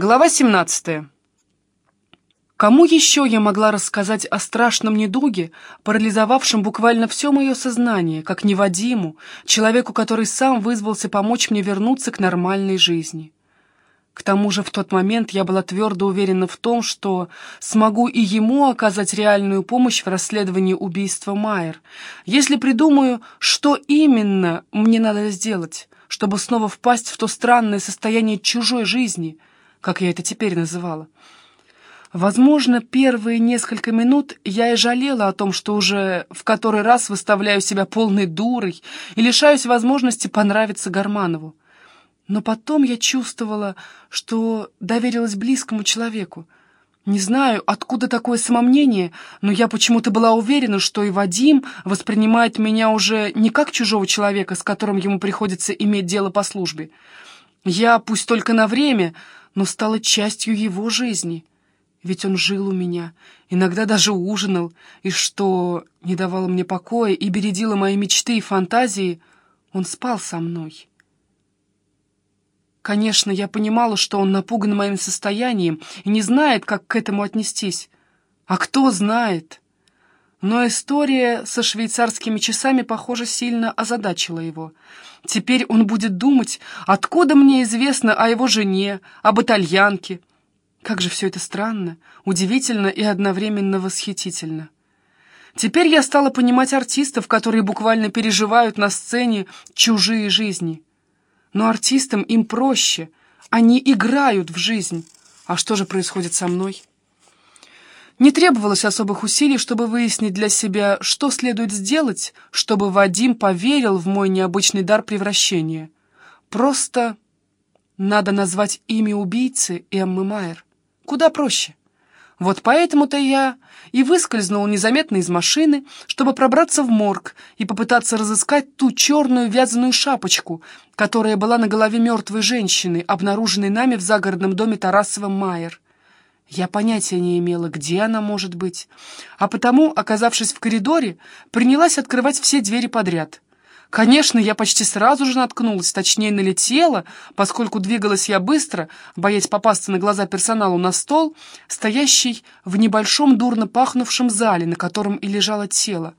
Глава 17. Кому еще я могла рассказать о страшном недуге, парализовавшем буквально все мое сознание, как не Вадиму, человеку, который сам вызвался помочь мне вернуться к нормальной жизни? К тому же в тот момент я была твердо уверена в том, что смогу и ему оказать реальную помощь в расследовании убийства Майер, если придумаю, что именно мне надо сделать, чтобы снова впасть в то странное состояние чужой жизни — как я это теперь называла. Возможно, первые несколько минут я и жалела о том, что уже в который раз выставляю себя полной дурой и лишаюсь возможности понравиться Гарманову. Но потом я чувствовала, что доверилась близкому человеку. Не знаю, откуда такое самомнение, но я почему-то была уверена, что и Вадим воспринимает меня уже не как чужого человека, с которым ему приходится иметь дело по службе. Я, пусть только на время, но стала частью его жизни. Ведь он жил у меня, иногда даже ужинал, и что не давало мне покоя и бередило мои мечты и фантазии, он спал со мной. Конечно, я понимала, что он напуган моим состоянием и не знает, как к этому отнестись. А кто знает? Но история со швейцарскими часами, похоже, сильно озадачила его. Теперь он будет думать, откуда мне известно о его жене, об итальянке. Как же все это странно, удивительно и одновременно восхитительно. Теперь я стала понимать артистов, которые буквально переживают на сцене чужие жизни. Но артистам им проще, они играют в жизнь. А что же происходит со мной? Не требовалось особых усилий, чтобы выяснить для себя, что следует сделать, чтобы Вадим поверил в мой необычный дар превращения. Просто надо назвать имя убийцы Эммы Майер. Куда проще. Вот поэтому-то я и выскользнул незаметно из машины, чтобы пробраться в морг и попытаться разыскать ту черную вязаную шапочку, которая была на голове мертвой женщины, обнаруженной нами в загородном доме Тарасова Майер. Я понятия не имела, где она может быть, а потому, оказавшись в коридоре, принялась открывать все двери подряд. Конечно, я почти сразу же наткнулась, точнее налетела, поскольку двигалась я быстро, боясь попасться на глаза персоналу на стол, стоящий в небольшом дурно пахнувшем зале, на котором и лежало тело.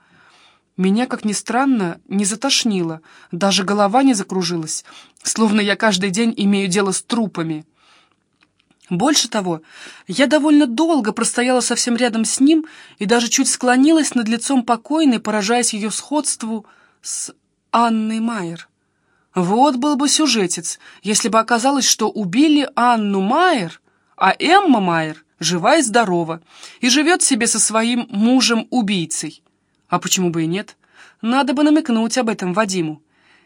Меня, как ни странно, не затошнило, даже голова не закружилась, словно я каждый день имею дело с трупами. Больше того, я довольно долго простояла совсем рядом с ним и даже чуть склонилась над лицом покойной, поражаясь ее сходству с Анной Майер. Вот был бы сюжетец, если бы оказалось, что убили Анну Майер, а Эмма Майер жива и здорова, и живет себе со своим мужем-убийцей. А почему бы и нет? Надо бы намекнуть об этом Вадиму.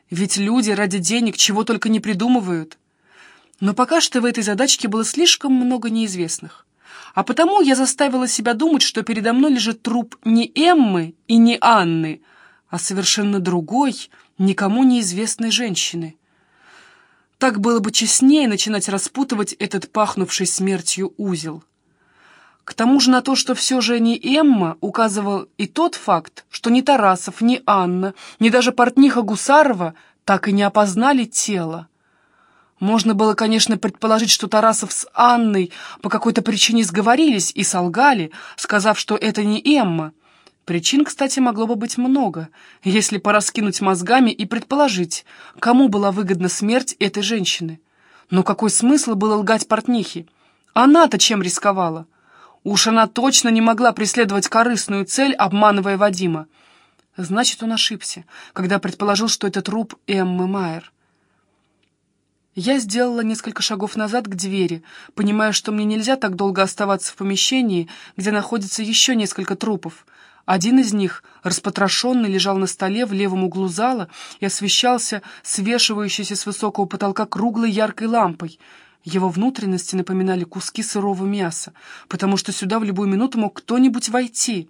Ведь люди ради денег чего только не придумывают. Но пока что в этой задачке было слишком много неизвестных. А потому я заставила себя думать, что передо мной лежит труп не Эммы и не Анны, а совершенно другой, никому неизвестной женщины. Так было бы честнее начинать распутывать этот пахнувший смертью узел. К тому же на то, что все же не Эмма, указывал и тот факт, что ни Тарасов, ни Анна, ни даже портниха Гусарова так и не опознали тело. Можно было, конечно, предположить, что Тарасов с Анной по какой-то причине сговорились и солгали, сказав, что это не Эмма. Причин, кстати, могло бы быть много, если пораскинуть мозгами и предположить, кому была выгодна смерть этой женщины. Но какой смысл было лгать портнихе? Она-то чем рисковала? Уж она точно не могла преследовать корыстную цель, обманывая Вадима. Значит, он ошибся, когда предположил, что это труп Эммы Майер. Я сделала несколько шагов назад к двери, понимая, что мне нельзя так долго оставаться в помещении, где находится еще несколько трупов. Один из них, распотрошенный, лежал на столе в левом углу зала и освещался свешивающейся с высокого потолка круглой яркой лампой. Его внутренности напоминали куски сырого мяса, потому что сюда в любую минуту мог кто-нибудь войти.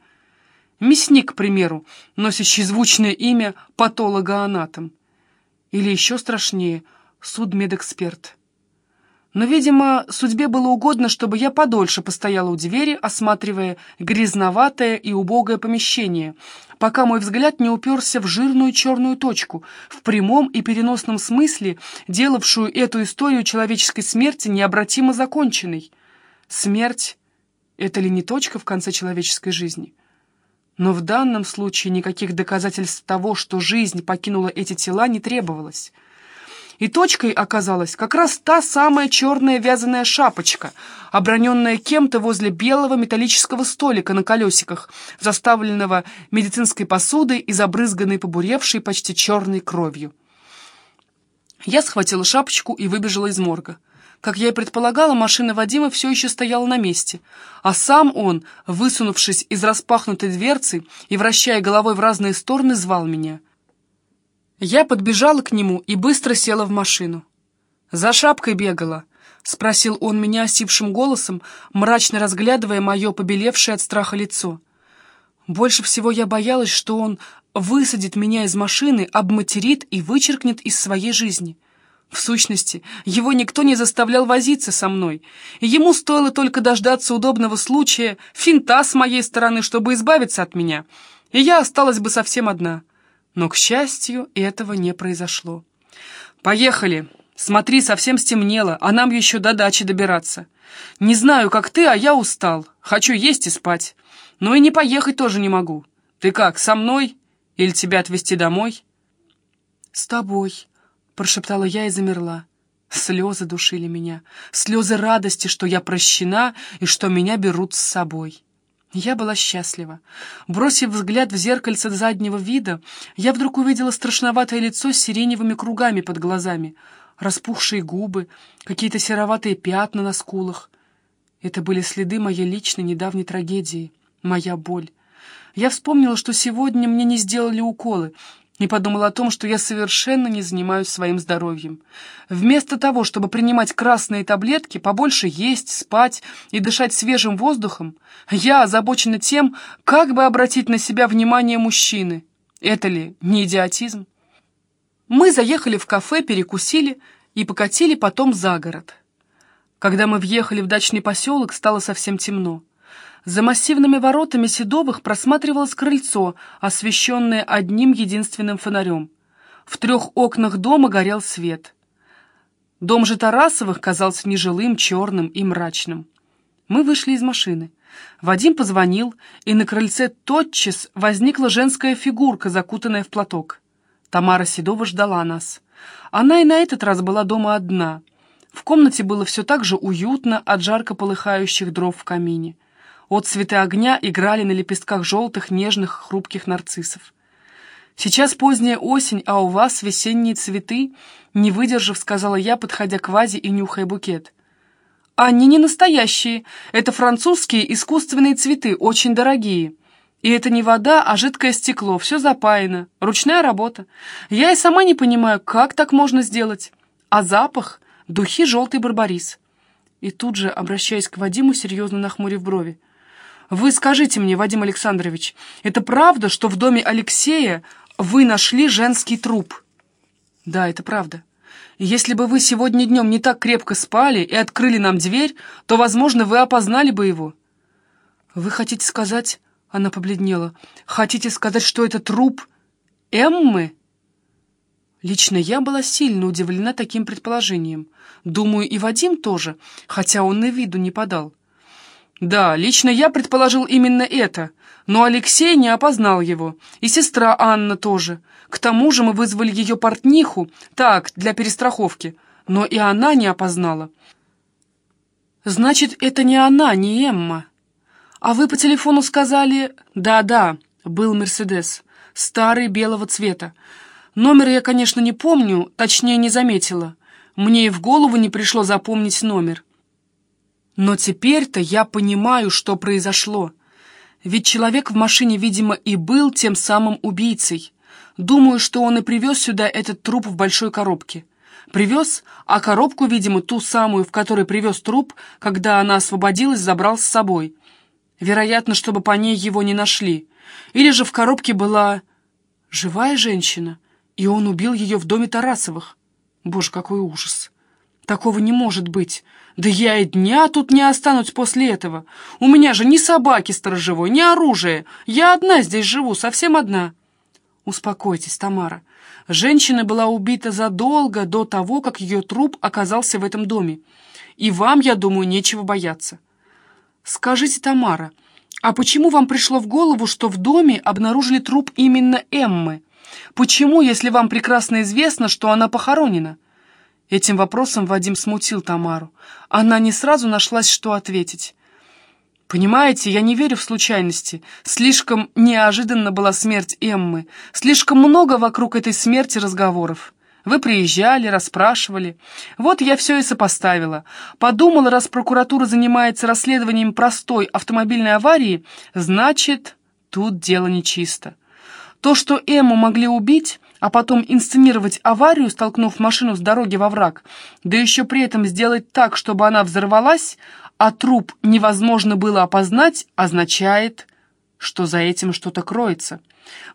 Мясник, к примеру, носящий звучное имя патологоанатом. Или еще страшнее — судмедэксперт. Но, видимо, судьбе было угодно, чтобы я подольше постояла у двери, осматривая грязноватое и убогое помещение, пока мой взгляд не уперся в жирную черную точку, в прямом и переносном смысле, делавшую эту историю человеческой смерти необратимо законченной. Смерть — это ли не точка в конце человеческой жизни? Но в данном случае никаких доказательств того, что жизнь покинула эти тела, не требовалось и точкой оказалась как раз та самая черная вязаная шапочка, оброненная кем-то возле белого металлического столика на колесиках, заставленного медицинской посудой и забрызганной побуревшей почти черной кровью. Я схватила шапочку и выбежала из морга. Как я и предполагала, машина Вадима все еще стояла на месте, а сам он, высунувшись из распахнутой дверцы и вращая головой в разные стороны, звал меня — я подбежала к нему и быстро села в машину. «За шапкой бегала», — спросил он меня осипшим голосом, мрачно разглядывая мое побелевшее от страха лицо. Больше всего я боялась, что он высадит меня из машины, обматерит и вычеркнет из своей жизни. В сущности, его никто не заставлял возиться со мной, ему стоило только дождаться удобного случая, финта с моей стороны, чтобы избавиться от меня, и я осталась бы совсем одна. Но, к счастью, этого не произошло. «Поехали! Смотри, совсем стемнело, а нам еще до дачи добираться. Не знаю, как ты, а я устал. Хочу есть и спать. Но и не поехать тоже не могу. Ты как, со мной? Или тебя отвезти домой?» «С тобой», — прошептала я и замерла. Слезы душили меня, слезы радости, что я прощена и что меня берут с собой. Я была счастлива. Бросив взгляд в зеркальце заднего вида, я вдруг увидела страшноватое лицо с сиреневыми кругами под глазами, распухшие губы, какие-то сероватые пятна на скулах. Это были следы моей личной недавней трагедии, моя боль. Я вспомнила, что сегодня мне не сделали уколы, и подумал о том, что я совершенно не занимаюсь своим здоровьем. Вместо того, чтобы принимать красные таблетки, побольше есть, спать и дышать свежим воздухом, я озабочена тем, как бы обратить на себя внимание мужчины. Это ли не идиотизм? Мы заехали в кафе, перекусили и покатили потом за город. Когда мы въехали в дачный поселок, стало совсем темно. За массивными воротами Седовых просматривалось крыльцо, освещенное одним единственным фонарем. В трех окнах дома горел свет. Дом же Тарасовых казался нежилым, черным и мрачным. Мы вышли из машины. Вадим позвонил, и на крыльце тотчас возникла женская фигурка, закутанная в платок. Тамара Седова ждала нас. Она и на этот раз была дома одна. В комнате было все так же уютно от жарко полыхающих дров в камине. Отцветы огня играли на лепестках желтых, нежных, хрупких нарциссов. «Сейчас поздняя осень, а у вас весенние цветы», — не выдержав, сказала я, подходя к вазе и нюхая букет. «Они не настоящие. Это французские искусственные цветы, очень дорогие. И это не вода, а жидкое стекло, все запаяно, ручная работа. Я и сама не понимаю, как так можно сделать. А запах — духи желтый барбарис». И тут же, обращаясь к Вадиму, серьезно нахмурив брови. Вы скажите мне, Вадим Александрович, это правда, что в доме Алексея вы нашли женский труп? Да, это правда. Если бы вы сегодня днем не так крепко спали и открыли нам дверь, то, возможно, вы опознали бы его. Вы хотите сказать... Она побледнела. «Хотите сказать, что это труп Эммы?» Лично я была сильно удивлена таким предположением. Думаю, и Вадим тоже, хотя он и виду не подал. Да, лично я предположил именно это, но Алексей не опознал его, и сестра Анна тоже. К тому же мы вызвали ее портниху, так, для перестраховки, но и она не опознала. Значит, это не она, не Эмма. А вы по телефону сказали... Да-да, был Мерседес, старый белого цвета. Номер я, конечно, не помню, точнее не заметила. Мне и в голову не пришло запомнить номер. Но теперь-то я понимаю, что произошло. Ведь человек в машине, видимо, и был тем самым убийцей. Думаю, что он и привез сюда этот труп в большой коробке. Привез, а коробку, видимо, ту самую, в которой привез труп, когда она освободилась, забрал с собой. Вероятно, чтобы по ней его не нашли. Или же в коробке была живая женщина, и он убил ее в доме Тарасовых. Боже, какой ужас! Такого не может быть. Да я и дня тут не останусь после этого. У меня же ни собаки сторожевой, ни оружия. Я одна здесь живу, совсем одна. Успокойтесь, Тамара. Женщина была убита задолго до того, как ее труп оказался в этом доме. И вам, я думаю, нечего бояться. Скажите, Тамара, а почему вам пришло в голову, что в доме обнаружили труп именно Эммы? Почему, если вам прекрасно известно, что она похоронена? Этим вопросом Вадим смутил Тамару. Она не сразу нашлась, что ответить. «Понимаете, я не верю в случайности. Слишком неожиданно была смерть Эммы. Слишком много вокруг этой смерти разговоров. Вы приезжали, расспрашивали. Вот я все и сопоставила. Подумала, раз прокуратура занимается расследованием простой автомобильной аварии, значит, тут дело нечисто. То, что Эмму могли убить, а потом инсценировать аварию, столкнув машину с дороги во враг, да еще при этом сделать так, чтобы она взорвалась, а труп невозможно было опознать, означает, что за этим что-то кроется.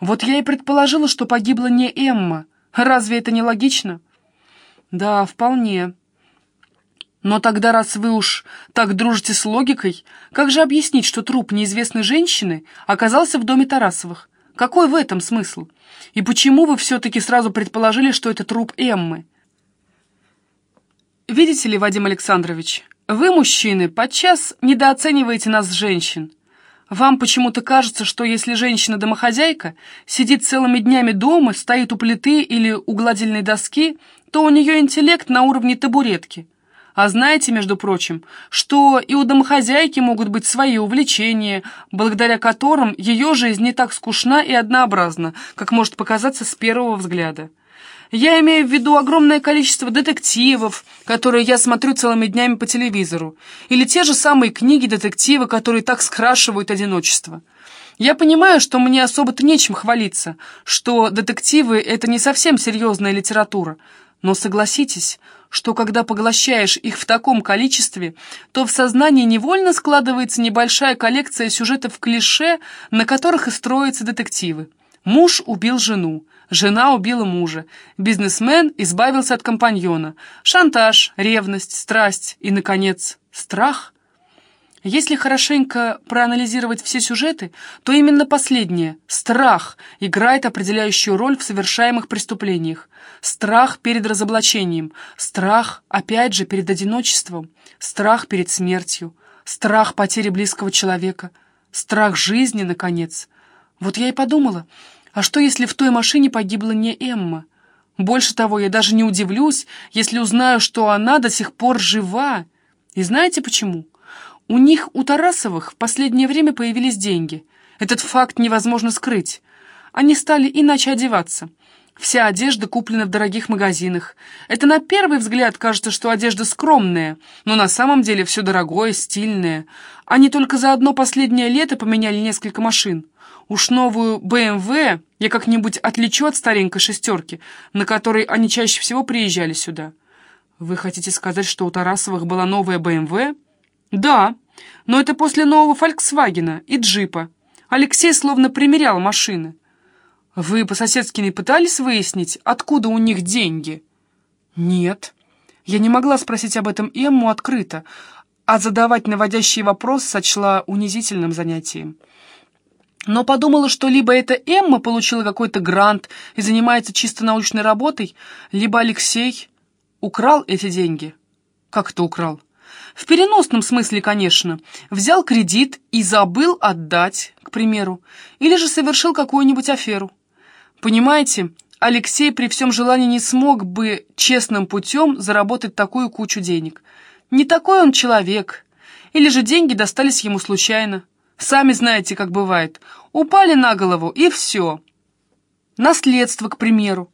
Вот я и предположила, что погибла не Эмма. Разве это не логично? Да, вполне. Но тогда, раз вы уж так дружите с логикой, как же объяснить, что труп неизвестной женщины оказался в доме Тарасовых? Какой в этом смысл? И почему вы все-таки сразу предположили, что это труп Эммы? Видите ли, Вадим Александрович, вы, мужчины, подчас недооцениваете нас, женщин. Вам почему-то кажется, что если женщина-домохозяйка сидит целыми днями дома, стоит у плиты или у гладильной доски, то у нее интеллект на уровне табуретки – а знаете, между прочим, что и у домохозяйки могут быть свои увлечения, благодаря которым ее жизнь не так скучна и однообразна, как может показаться с первого взгляда. Я имею в виду огромное количество детективов, которые я смотрю целыми днями по телевизору, или те же самые книги-детективы, которые так скрашивают одиночество. Я понимаю, что мне особо-то нечем хвалиться, что детективы — это не совсем серьезная литература, но согласитесь, что когда поглощаешь их в таком количестве, то в сознании невольно складывается небольшая коллекция сюжетов-клише, на которых и строятся детективы. Муж убил жену, жена убила мужа, бизнесмен избавился от компаньона, шантаж, ревность, страсть и, наконец, страх – если хорошенько проанализировать все сюжеты, то именно последнее, страх, играет определяющую роль в совершаемых преступлениях. Страх перед разоблачением, страх, опять же, перед одиночеством, страх перед смертью, страх потери близкого человека, страх жизни, наконец. Вот я и подумала, а что, если в той машине погибла не Эмма? Больше того, я даже не удивлюсь, если узнаю, что она до сих пор жива. И знаете почему? У них, у Тарасовых, в последнее время появились деньги. Этот факт невозможно скрыть. Они стали иначе одеваться. Вся одежда куплена в дорогих магазинах. Это на первый взгляд кажется, что одежда скромная, но на самом деле все дорогое, стильное. Они только за одно последнее лето поменяли несколько машин. Уж новую БМВ я как-нибудь отличу от старенькой шестерки, на которой они чаще всего приезжали сюда. Вы хотите сказать, что у Тарасовых была новая БМВ? «Да, но это после нового «Фольксвагена» и джипа. Алексей словно примерял машины. Вы по-соседски не пытались выяснить, откуда у них деньги?» «Нет». Я не могла спросить об этом Эмму открыто, а задавать наводящий вопрос сочла унизительным занятием. Но подумала, что либо это Эмма получила какой-то грант и занимается чисто научной работой, либо Алексей украл эти деньги. Как это украл? В переносном смысле, конечно. Взял кредит и забыл отдать, к примеру. Или же совершил какую-нибудь аферу. Понимаете, Алексей при всем желании не смог бы честным путем заработать такую кучу денег. Не такой он человек. Или же деньги достались ему случайно. Сами знаете, как бывает. Упали на голову, и все. Наследство, к примеру.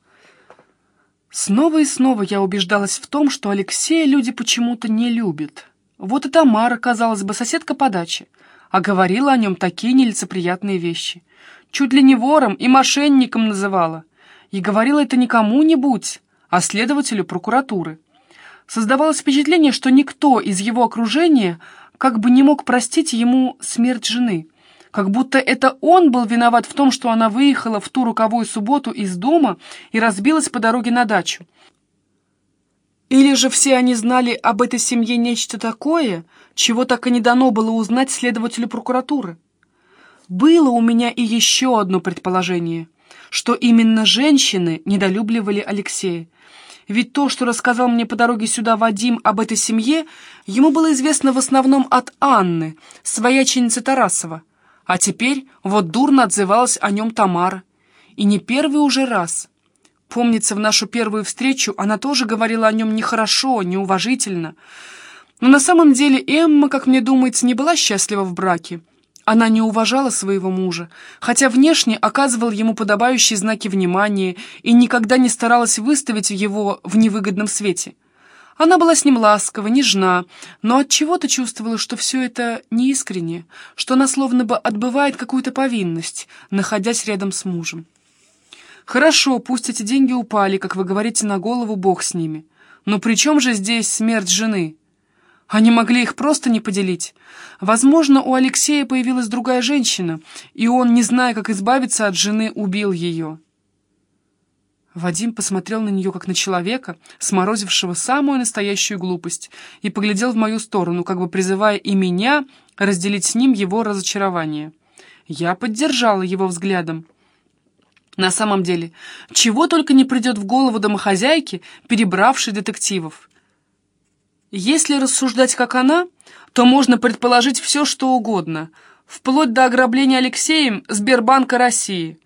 Снова и снова я убеждалась в том, что Алексея люди почему-то не любят. Вот и Тамара, казалось бы, соседка по даче, а говорила о нем такие нелицеприятные вещи. Чуть ли не вором и мошенником называла. И говорила это не кому-нибудь, а следователю прокуратуры. Создавалось впечатление, что никто из его окружения как бы не мог простить ему смерть жены как будто это он был виноват в том, что она выехала в ту руковую субботу из дома и разбилась по дороге на дачу. Или же все они знали об этой семье нечто такое, чего так и не дано было узнать следователю прокуратуры? Было у меня и еще одно предположение, что именно женщины недолюбливали Алексея. Ведь то, что рассказал мне по дороге сюда Вадим об этой семье, ему было известно в основном от Анны, свояченицы Тарасова. А теперь вот дурно отзывалась о нем Тамара. И не первый уже раз. Помнится, в нашу первую встречу она тоже говорила о нем нехорошо, неуважительно. Но на самом деле Эмма, как мне думается, не была счастлива в браке. Она не уважала своего мужа, хотя внешне оказывал ему подобающие знаки внимания и никогда не старалась выставить его в невыгодном свете. Она была с ним ласкова, нежна, но от чего то чувствовала, что все это неискренне, что она словно бы отбывает какую-то повинность, находясь рядом с мужем. Хорошо, пусть эти деньги упали, как вы говорите, на голову, бог с ними. Но при чем же здесь смерть жены? Они могли их просто не поделить. Возможно, у Алексея появилась другая женщина, и он, не зная, как избавиться от жены, убил ее. Вадим посмотрел на нее, как на человека, сморозившего самую настоящую глупость, и поглядел в мою сторону, как бы призывая и меня разделить с ним его разочарование. Я поддержала его взглядом. На самом деле, чего только не придет в голову домохозяйки, перебравшей детективов. Если рассуждать как она, то можно предположить все, что угодно, вплоть до ограбления Алексеем Сбербанка России.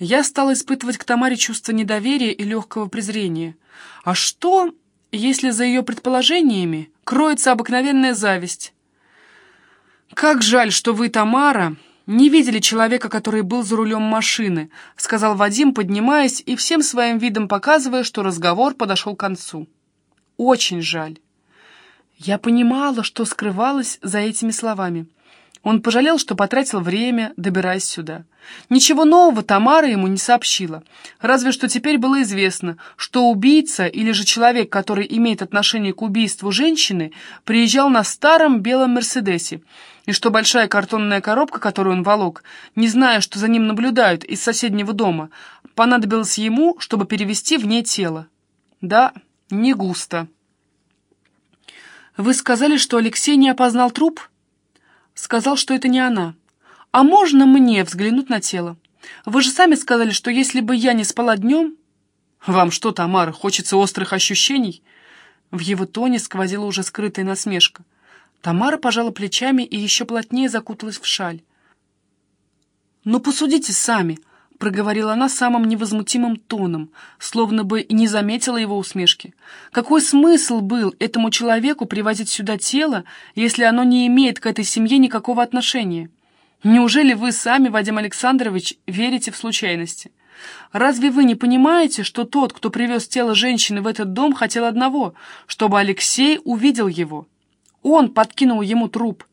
Я стала испытывать к Тамаре чувство недоверия и легкого презрения. А что, если за ее предположениями кроется обыкновенная зависть? «Как жаль, что вы, Тамара, не видели человека, который был за рулем машины», сказал Вадим, поднимаясь и всем своим видом показывая, что разговор подошел к концу. «Очень жаль». Я понимала, что скрывалось за этими словами. Он пожалел, что потратил время, добираясь сюда. Ничего нового Тамара ему не сообщила. Разве что теперь было известно, что убийца или же человек, который имеет отношение к убийству женщины, приезжал на старом белом «Мерседесе», и что большая картонная коробка, которую он волок, не зная, что за ним наблюдают из соседнего дома, понадобилась ему, чтобы перевести в ней тело. Да, не густо. «Вы сказали, что Алексей не опознал труп?» «Сказал, что это не она. А можно мне взглянуть на тело? Вы же сами сказали, что если бы я не спала днем...» «Вам что, Тамара, хочется острых ощущений?» В его тоне сквозила уже скрытая насмешка. Тамара пожала плечами и еще плотнее закуталась в шаль. «Ну, посудите сами. — проговорила она самым невозмутимым тоном, словно бы и не заметила его усмешки. «Какой смысл был этому человеку привозить сюда тело, если оно не имеет к этой семье никакого отношения? Неужели вы сами, Вадим Александрович, верите в случайности? Разве вы не понимаете, что тот, кто привез тело женщины в этот дом, хотел одного, чтобы Алексей увидел его? Он подкинул ему труп».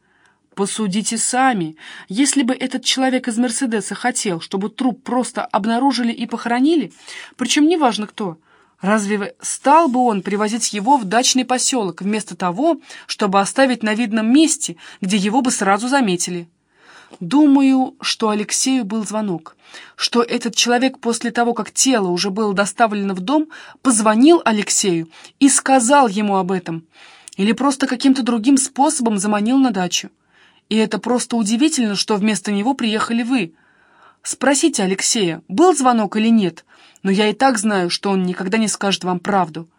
Посудите сами. Если бы этот человек из Мерседеса хотел, чтобы труп просто обнаружили и похоронили, причем неважно кто, разве стал бы он привозить его в дачный поселок вместо того, чтобы оставить на видном месте, где его бы сразу заметили? Думаю, что Алексею был звонок, что этот человек после того, как тело уже было доставлено в дом, позвонил Алексею и сказал ему об этом, или просто каким-то другим способом заманил на дачу. И это просто удивительно, что вместо него приехали вы. Спросите Алексея, был звонок или нет, но я и так знаю, что он никогда не скажет вам правду.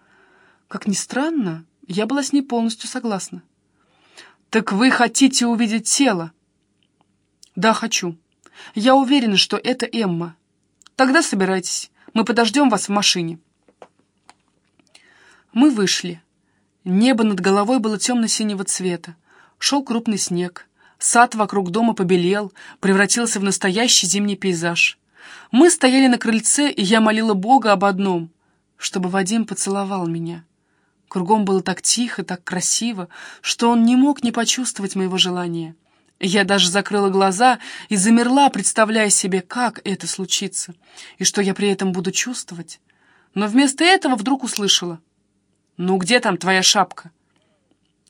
Как ни странно, я была с ней полностью согласна. Так вы хотите увидеть тело? Да, хочу. Я уверена, что это Эмма. Тогда собирайтесь, мы подождем вас в машине. Мы вышли. Небо над головой было темно-синего цвета. Шел крупный снег. Сад вокруг дома побелел, превратился в настоящий зимний пейзаж. Мы стояли на крыльце, и я молила Бога об одном — чтобы Вадим поцеловал меня. Кругом было так тихо, так красиво, что он не мог не почувствовать моего желания. Я даже закрыла глаза и замерла, представляя себе, как это случится, и что я при этом буду чувствовать. Но вместо этого вдруг услышала. «Ну где там твоя шапка?»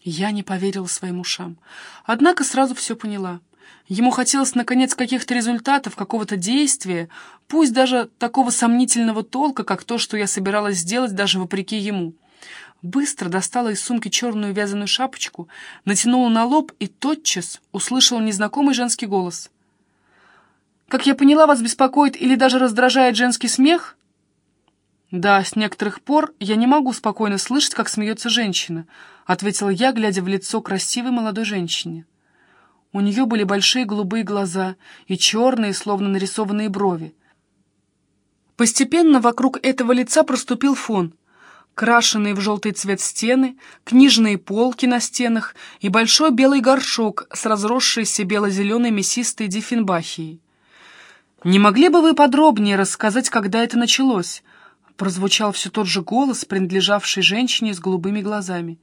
Я не поверила своим ушам. Однако сразу все поняла. Ему хотелось, наконец, каких-то результатов, какого-то действия, пусть даже такого сомнительного толка, как то, что я собиралась сделать даже вопреки ему. быстро достала из сумки черную вязаную шапочку, натянула на лоб и тотчас услышала незнакомый женский голос. «Как я поняла, вас беспокоит или даже раздражает женский смех?» «Да, с некоторых пор я не могу спокойно слышать, как смеется женщина», — ответила я, глядя в лицо красивой молодой женщине. У нее были большие голубые глаза и черные, словно нарисованные брови. Постепенно вокруг этого лица проступил фон. Крашеные в желтый цвет стены, книжные полки на стенах и большой белый горшок с разросшейся бело-зеленой мясистой диффенбахией. «Не могли бы вы подробнее рассказать, когда это началось?» Прозвучал все тот же голос, принадлежавший женщине с голубыми глазами.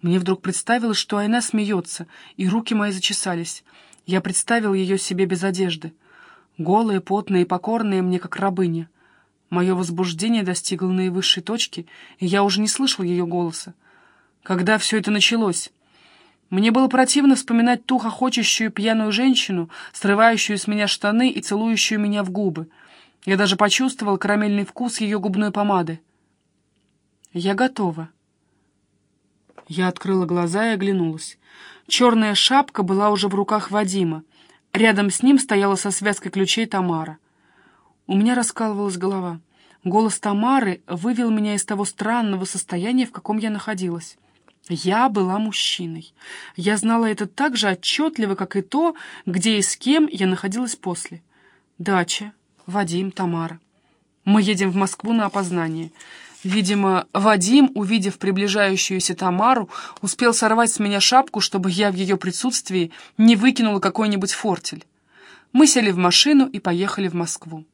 Мне вдруг представилось, что она смеется, и руки мои зачесались. Я представил ее себе без одежды. Голые, потные и покорные мне, как рабыня. Мое возбуждение достигло наивысшей точки, и я уже не слышал ее голоса. Когда все это началось? Мне было противно вспоминать ту хохочущую пьяную женщину, срывающую с меня штаны и целующую меня в губы. Я даже почувствовал карамельный вкус ее губной помады. Я готова. Я открыла глаза и оглянулась. Черная шапка была уже в руках Вадима. Рядом с ним стояла со связкой ключей Тамара. У меня раскалывалась голова. Голос Тамары вывел меня из того странного состояния, в каком я находилась. Я была мужчиной. Я знала это так же отчетливо, как и то, где и с кем я находилась после. Дача, Вадим, Тамара. Мы едем в Москву на опознание. Видимо, Вадим, увидев приближающуюся Тамару, успел сорвать с меня шапку, чтобы я в ее присутствии не выкинула какой-нибудь фортель. Мы сели в машину и поехали в Москву.